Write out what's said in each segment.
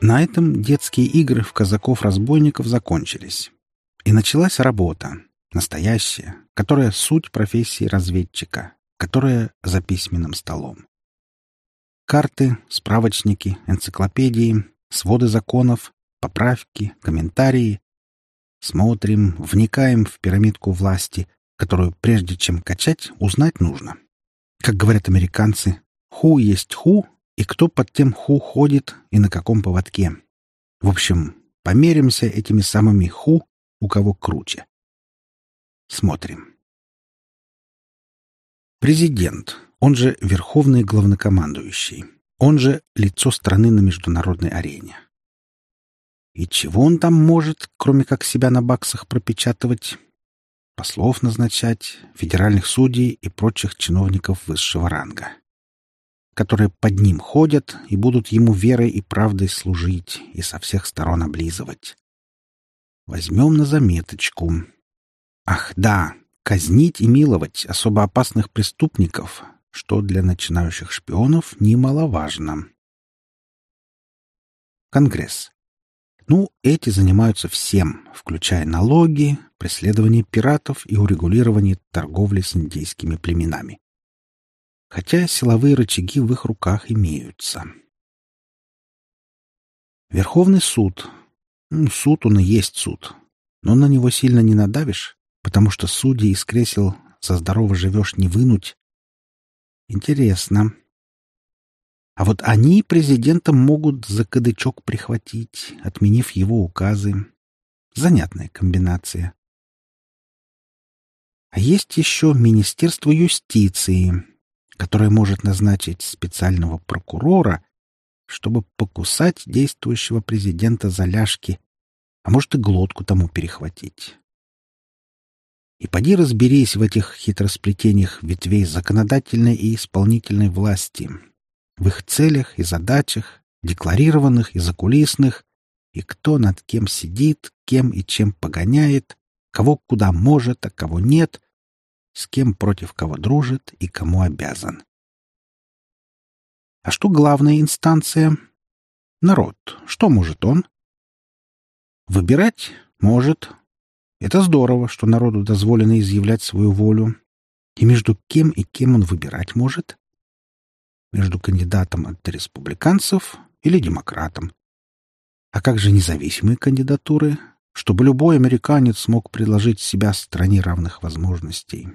На этом детские игры в казаков-разбойников закончились. И началась работа, настоящая, которая суть профессии разведчика, которая за письменным столом. Карты, справочники, энциклопедии, своды законов, поправки, комментарии. Смотрим, вникаем в пирамидку власти, которую прежде чем качать, узнать нужно. Как говорят американцы, ху есть ху, и кто под тем ху ходит и на каком поводке. В общем, померимся этими самыми ху, у кого круче. Смотрим. Президент, он же верховный главнокомандующий, он же лицо страны на международной арене. И чего он там может, кроме как себя на баксах пропечатывать? Послов назначать, федеральных судей и прочих чиновников высшего ранга, которые под ним ходят и будут ему верой и правдой служить и со всех сторон облизывать. Возьмем на заметочку. Ах, да, казнить и миловать особо опасных преступников, что для начинающих шпионов немаловажно. Конгресс. Ну, эти занимаются всем, включая налоги, преследование пиратов и урегулирование торговли с индейскими племенами. Хотя силовые рычаги в их руках имеются. Верховный суд. Ну, суд он и есть суд. Но на него сильно не надавишь потому что судьи из кресел со здорово живешь не вынуть. Интересно. А вот они президента могут за кадычок прихватить, отменив его указы. Занятная комбинация. А есть еще Министерство юстиции, которое может назначить специального прокурора, чтобы покусать действующего президента за ляжки, а может и глотку тому перехватить. И поди разберись в этих хитросплетениях ветвей законодательной и исполнительной власти, в их целях и задачах, декларированных и закулисных, и кто над кем сидит, кем и чем погоняет, кого куда может, а кого нет, с кем против кого дружит и кому обязан. А что главная инстанция? Народ. Что может он? Выбирать может, это здорово, что народу дозволено изъявлять свою волю. И между кем и кем он выбирать может? Между кандидатом от республиканцев или демократом? А как же независимые кандидатуры, чтобы любой американец смог предложить себя стране равных возможностей?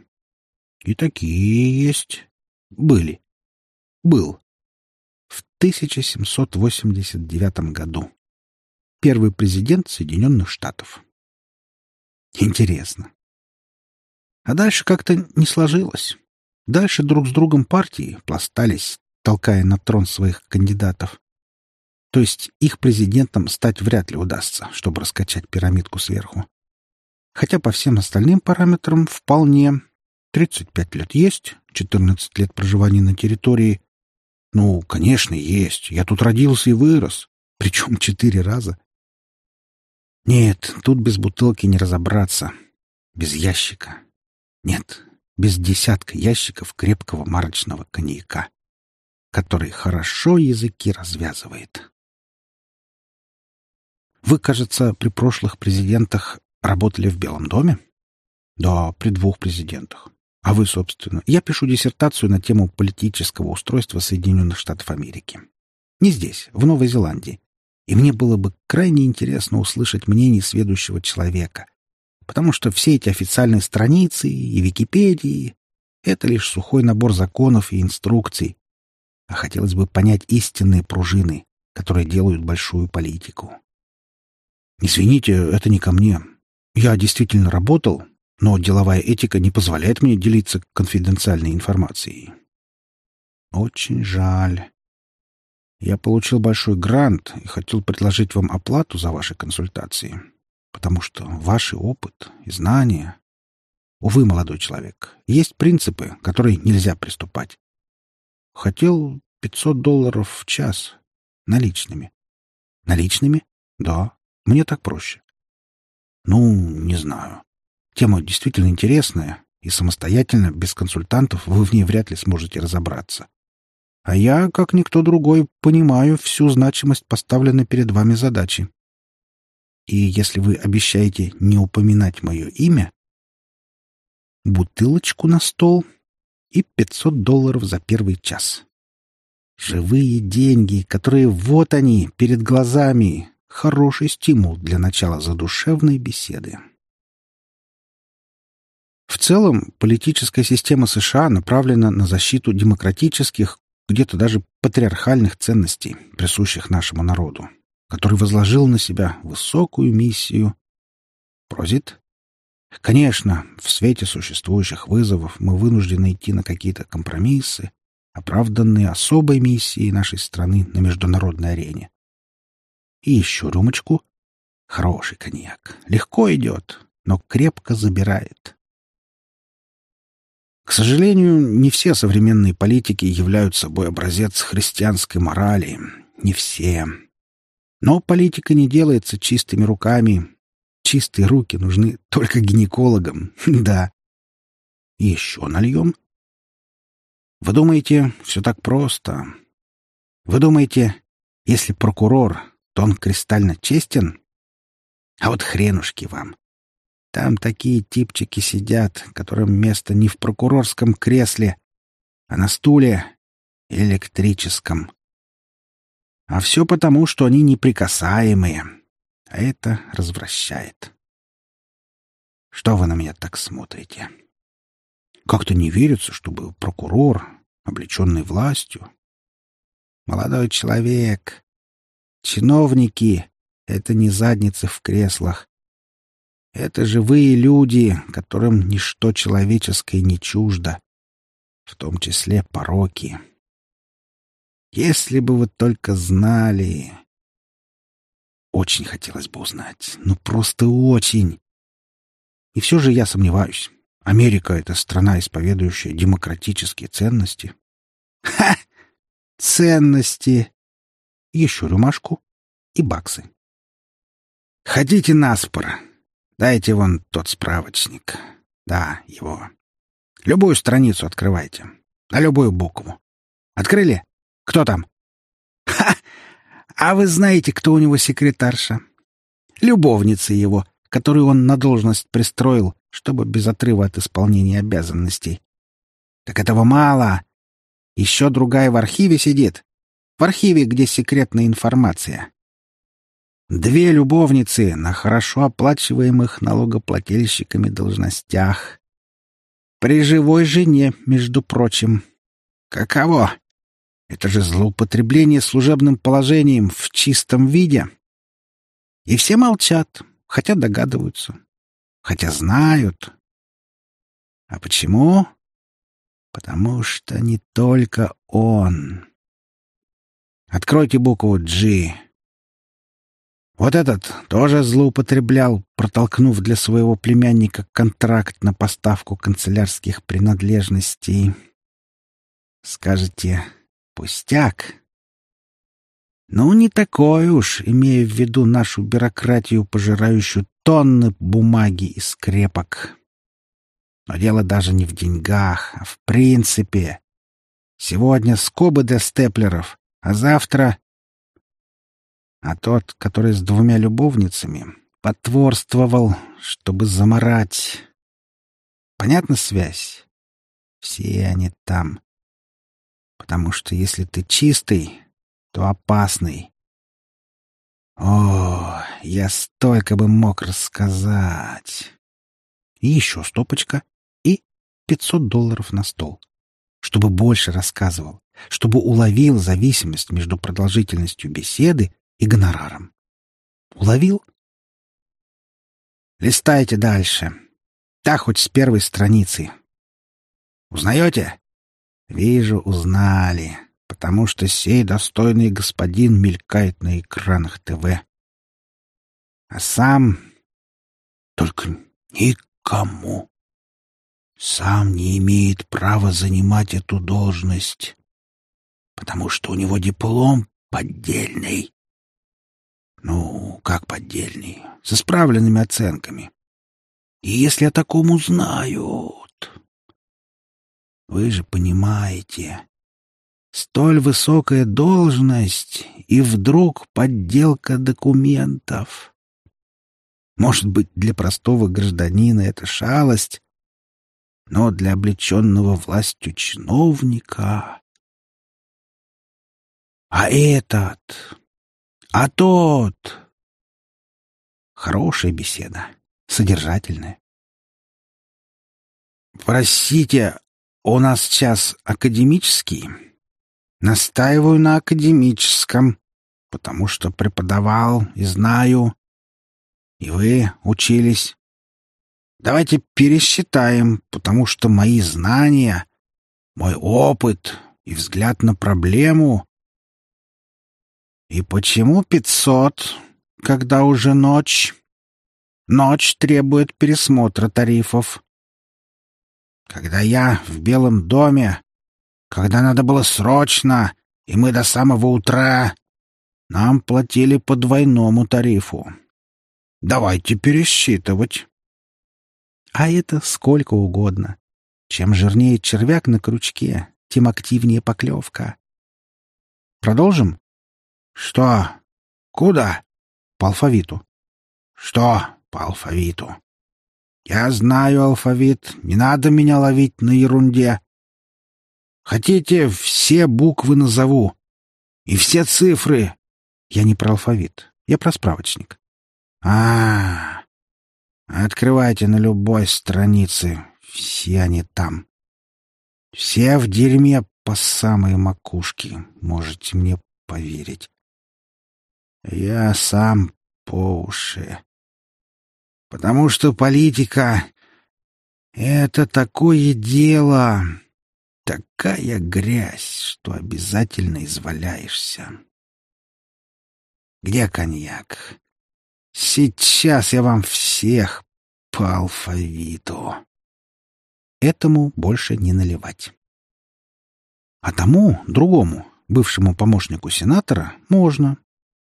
И такие есть. Были. Был. В 1789 году. Первый президент Соединенных Штатов. Интересно. А дальше как-то не сложилось. Дальше друг с другом партии пластались, толкая на трон своих кандидатов. То есть их президентом стать вряд ли удастся, чтобы раскачать пирамидку сверху. Хотя по всем остальным параметрам вполне. 35 лет есть, 14 лет проживания на территории. Ну, конечно, есть. Я тут родился и вырос. Причем четыре раза. Нет, тут без бутылки не разобраться. Без ящика. Нет, без десятка ящиков крепкого марочного коньяка, который хорошо языки развязывает. Вы, кажется, при прошлых президентах работали в Белом доме? Да, при двух президентах. А вы, собственно, я пишу диссертацию на тему политического устройства Соединенных Штатов Америки. Не здесь, в Новой Зеландии, и мне было бы крайне интересно услышать мнение сведущего человека, потому что все эти официальные страницы и Википедии — это лишь сухой набор законов и инструкций, а хотелось бы понять истинные пружины, которые делают большую политику. Извините, это не ко мне. Я действительно работал, но деловая этика не позволяет мне делиться конфиденциальной информацией. Очень жаль. Я получил большой грант и хотел предложить вам оплату за ваши консультации, потому что ваш опыт и знания... Увы, молодой человек, есть принципы, которые нельзя приступать. Хотел 500 долларов в час наличными. Наличными? Да, мне так проще. Ну, не знаю. Тема действительно интересная, и самостоятельно, без консультантов, вы в ней вряд ли сможете разобраться. А я, как никто другой, понимаю всю значимость поставленной перед вами задачи. И если вы обещаете не упоминать мое имя, бутылочку на стол и 500 долларов за первый час. Живые деньги, которые вот они, перед глазами. Хороший стимул для начала задушевной беседы. В целом, политическая система США направлена на защиту демократических, где-то даже патриархальных ценностей, присущих нашему народу, который возложил на себя высокую миссию. Прозит? Конечно, в свете существующих вызовов мы вынуждены идти на какие-то компромиссы, оправданные особой миссией нашей страны на международной арене. И еще рюмочку. Хороший коньяк. Легко идет, но крепко забирает. К сожалению, не все современные политики являются собой образец христианской морали. Не все. Но политика не делается чистыми руками. Чистые руки нужны только гинекологам. Да. Еще нальем. Вы думаете, все так просто? Вы думаете, если прокурор, то он кристально честен? А вот хренушки вам. Там такие типчики сидят, которым место не в прокурорском кресле, а на стуле электрическом. А все потому, что они неприкасаемые, а это развращает. Что вы на меня так смотрите? Как-то не верится, чтобы прокурор, облеченный властью... Молодой человек, чиновники — это не задницы в креслах, это живые люди, которым ничто человеческое не чуждо, в том числе пороки. Если бы вы только знали... Очень хотелось бы узнать. Ну, просто очень. И все же я сомневаюсь. Америка — это страна, исповедующая демократические ценности. Ха! Ценности! Еще рюмашку и баксы. Ходите наспор. Дайте вон тот справочник. Да, его. Любую страницу открывайте. На любую букву. Открыли? Кто там? Ха! А вы знаете, кто у него секретарша? Любовница его, которую он на должность пристроил, чтобы без отрыва от исполнения обязанностей. Так этого мало. Еще другая в архиве сидит. В архиве, где секретная информация. Две любовницы на хорошо оплачиваемых налогоплательщиками должностях. При живой жене, между прочим. Каково? Это же злоупотребление служебным положением в чистом виде. И все молчат, хотя догадываются, хотя знают. А почему? Потому что не только он. Откройте букву «G». Вот этот тоже злоупотреблял, протолкнув для своего племянника контракт на поставку канцелярских принадлежностей. Скажете, пустяк? Ну, не такой уж, имея в виду нашу бюрократию, пожирающую тонны бумаги и скрепок. Но дело даже не в деньгах, а в принципе. Сегодня скобы для степлеров, а завтра а тот, который с двумя любовницами, потворствовал, чтобы заморать. Понятна связь? Все они там. Потому что если ты чистый, то опасный. О, я столько бы мог рассказать. И еще стопочка, и пятьсот долларов на стол. Чтобы больше рассказывал, чтобы уловил зависимость между продолжительностью беседы и гонораром. Уловил? Листайте дальше. Так хоть с первой страницы. Узнаете? Вижу, узнали, потому что сей достойный господин мелькает на экранах ТВ. А сам... Только никому. Сам не имеет права занимать эту должность, потому что у него диплом поддельный. Ну, как поддельный, с исправленными оценками. И если о таком узнают... Вы же понимаете, Столь высокая должность и вдруг подделка документов. Может быть, для простого гражданина это шалость, но для облеченного властью чиновника... А этот... А тот... Хорошая беседа, содержательная. «Простите, у нас сейчас академический?» «Настаиваю на академическом, потому что преподавал и знаю. И вы учились. Давайте пересчитаем, потому что мои знания, мой опыт и взгляд на проблему... И почему пятьсот, когда уже ночь? Ночь требует пересмотра тарифов. Когда я в Белом доме, когда надо было срочно, и мы до самого утра, нам платили по двойному тарифу. Давайте пересчитывать. А это сколько угодно. Чем жирнее червяк на крючке, тем активнее поклевка. Продолжим? Что? Куда? По алфавиту. Что по алфавиту? Я знаю алфавит, не надо меня ловить на ерунде. Хотите, все буквы назову. И все цифры. Я не про алфавит, я про справочник. А, -а, а Открывайте на любой странице. Все они там. Все в дерьме по самой макушке, можете мне поверить. Я сам по уши. Потому что политика — это такое дело, такая грязь, что обязательно изваляешься. Где коньяк? Сейчас я вам всех по алфавиту. Этому больше не наливать. А тому, другому, бывшему помощнику сенатора, можно.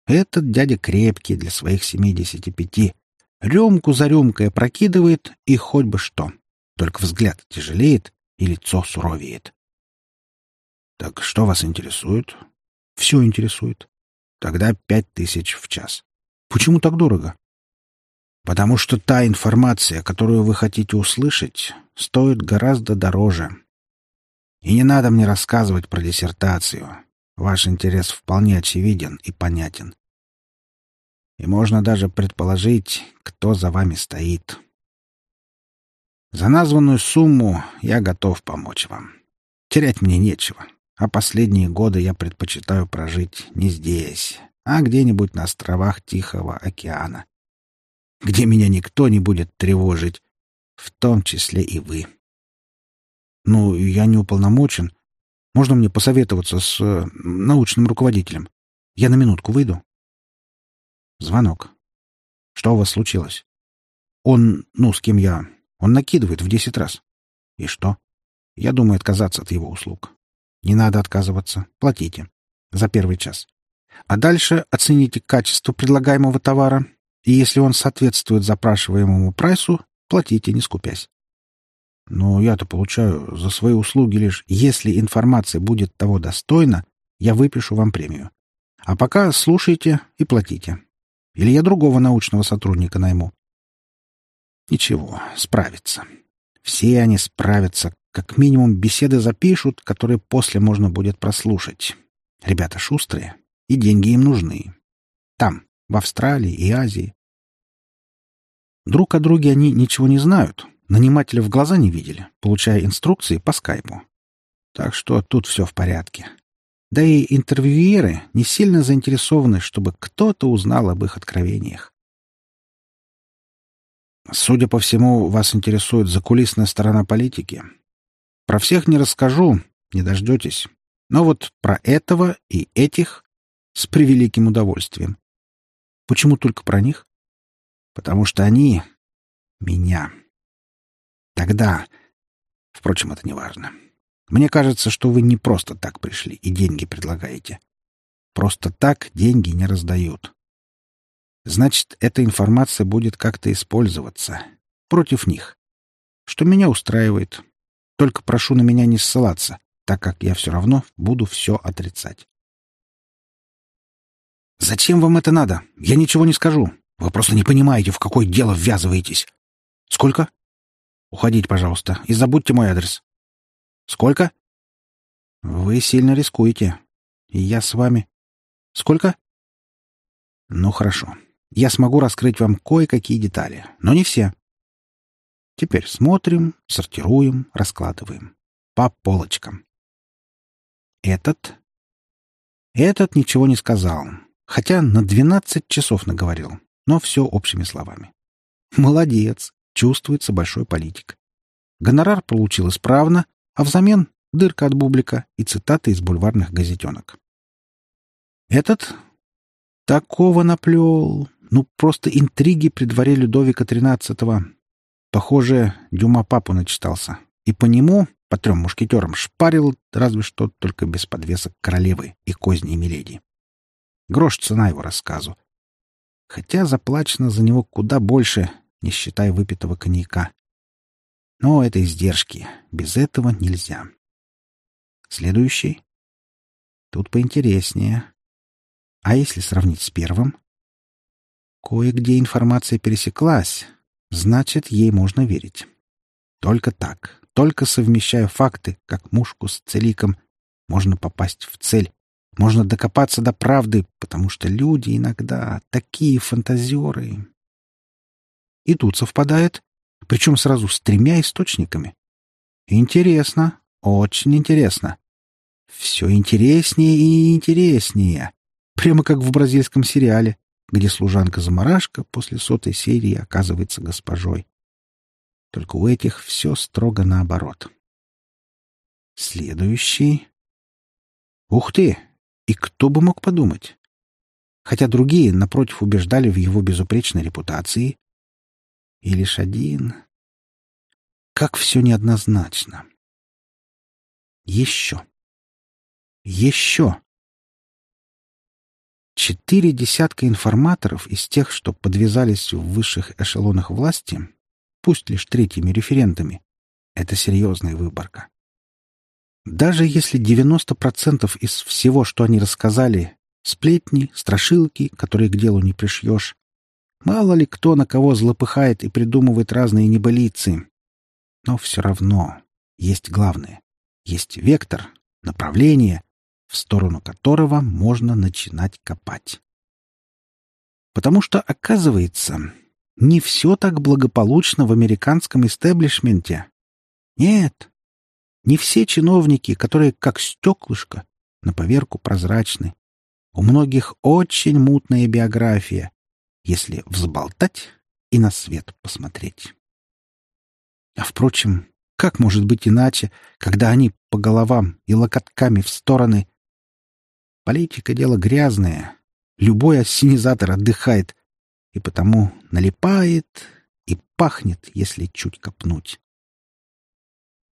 Этот дядя крепкий для своих семидесяти пяти. Рюмку за рюмкой прокидывает, и хоть бы что. Только взгляд тяжелеет, и лицо суровеет. Так что вас интересует? Все интересует. Тогда пять тысяч в час. Почему так дорого? Потому что та информация, которую вы хотите услышать, стоит гораздо дороже. И не надо мне рассказывать про диссертацию. Ваш интерес вполне очевиден и понятен. И можно даже предположить, кто за вами стоит. За названную сумму я готов помочь вам. Терять мне нечего, а последние годы я предпочитаю прожить не здесь, а где-нибудь на островах Тихого океана, где меня никто не будет тревожить, в том числе и вы. Ну, я не уполномочен. Можно мне посоветоваться с э, научным руководителем? Я на минутку выйду. Звонок. Что у вас случилось? Он, ну, с кем я, он накидывает в десять раз. И что? Я думаю отказаться от его услуг. Не надо отказываться. Платите. За первый час. А дальше оцените качество предлагаемого товара, и если он соответствует запрашиваемому прайсу, платите, не скупясь. Но я-то получаю за свои услуги лишь, если информация будет того достойна, я выпишу вам премию. А пока слушайте и платите. Или я другого научного сотрудника найму. Ничего, справится. Все они справятся. Как минимум беседы запишут, которые после можно будет прослушать. Ребята шустрые, и деньги им нужны. Там, в Австралии и Азии. Друг о друге они ничего не знают. Нанимателя в глаза не видели, получая инструкции по скайпу. Так что тут все в порядке. Да и интервьюеры не сильно заинтересованы, чтобы кто-то узнал об их откровениях. Судя по всему, вас интересует закулисная сторона политики. Про всех не расскажу, не дождетесь. Но вот про этого и этих с превеликим удовольствием. Почему только про них? Потому что они — меня. Тогда... Впрочем, это не важно. Мне кажется, что вы не просто так пришли и деньги предлагаете. Просто так деньги не раздают. Значит, эта информация будет как-то использоваться. Против них. Что меня устраивает. Только прошу на меня не ссылаться. так как я все равно буду все отрицать. «Зачем вам это надо? Я ничего не скажу. Вы просто не понимаете, в какое дело ввязываетесь. Сколько? Уходите, пожалуйста, и забудьте мой адрес. Сколько? Вы сильно рискуете. И я с вами. Сколько? Ну, хорошо. Я смогу раскрыть вам кое-какие детали, но не все. Теперь смотрим, сортируем, раскладываем. По полочкам. Этот... Этот ничего не сказал, хотя на двенадцать часов наговорил, но все общими словами. Молодец, чувствуется большой политик. Гонорар получил исправно, а взамен — дырка от бублика и цитаты из бульварных газетенок. Этот такого наплел, ну просто интриги при дворе Людовика XIII. Похоже, Дюма папу начитался. И по нему, по трем мушкетерам, шпарил разве что только без подвесок королевы и козней Миледи. Грош цена его рассказу. Хотя заплачено за него куда больше, не считая выпитого коньяка. Но это издержки. Без этого нельзя. Следующий. Тут поинтереснее. А если сравнить с первым? Кое-где информация пересеклась. Значит, ей можно верить. Только так, только совмещая факты, как мушку с целиком, можно попасть в цель. Можно докопаться до правды, потому что люди иногда такие фантазеры. И тут совпадает, причем сразу с тремя источниками. Интересно, очень интересно. Все интереснее и интереснее. Прямо как в бразильском сериале, где служанка-замарашка после сотой серии оказывается госпожой. Только у этих все строго наоборот. Следующий. Ух ты! И кто бы мог подумать? Хотя другие, напротив, убеждали в его безупречной репутации, и лишь один. Как все неоднозначно. Еще. Еще. Четыре десятка информаторов из тех, что подвязались в высших эшелонах власти, пусть лишь третьими референтами, это серьезная выборка. Даже если 90% из всего, что они рассказали, сплетни, страшилки, которые к делу не пришьешь, Мало ли кто на кого злопыхает и придумывает разные небылицы. Но все равно есть главное. Есть вектор, направление, в сторону которого можно начинать копать. Потому что, оказывается, не все так благополучно в американском истеблишменте. Нет, не все чиновники, которые как стеклышко, на поверку прозрачны. У многих очень мутная биография, если взболтать и на свет посмотреть. А, впрочем, как может быть иначе, когда они по головам и локотками в стороны? Политика — дело грязное. Любой ассенизатор отдыхает, и потому налипает и пахнет, если чуть копнуть.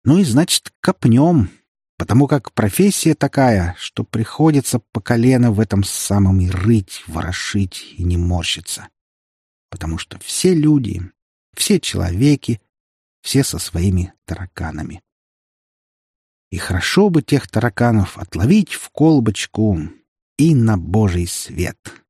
Ну и значит, копнем, потому как профессия такая, что приходится по колено в этом самом и рыть, ворошить и не морщиться. Потому что все люди, все человеки, все со своими тараканами. И хорошо бы тех тараканов отловить в колбочку и на божий свет.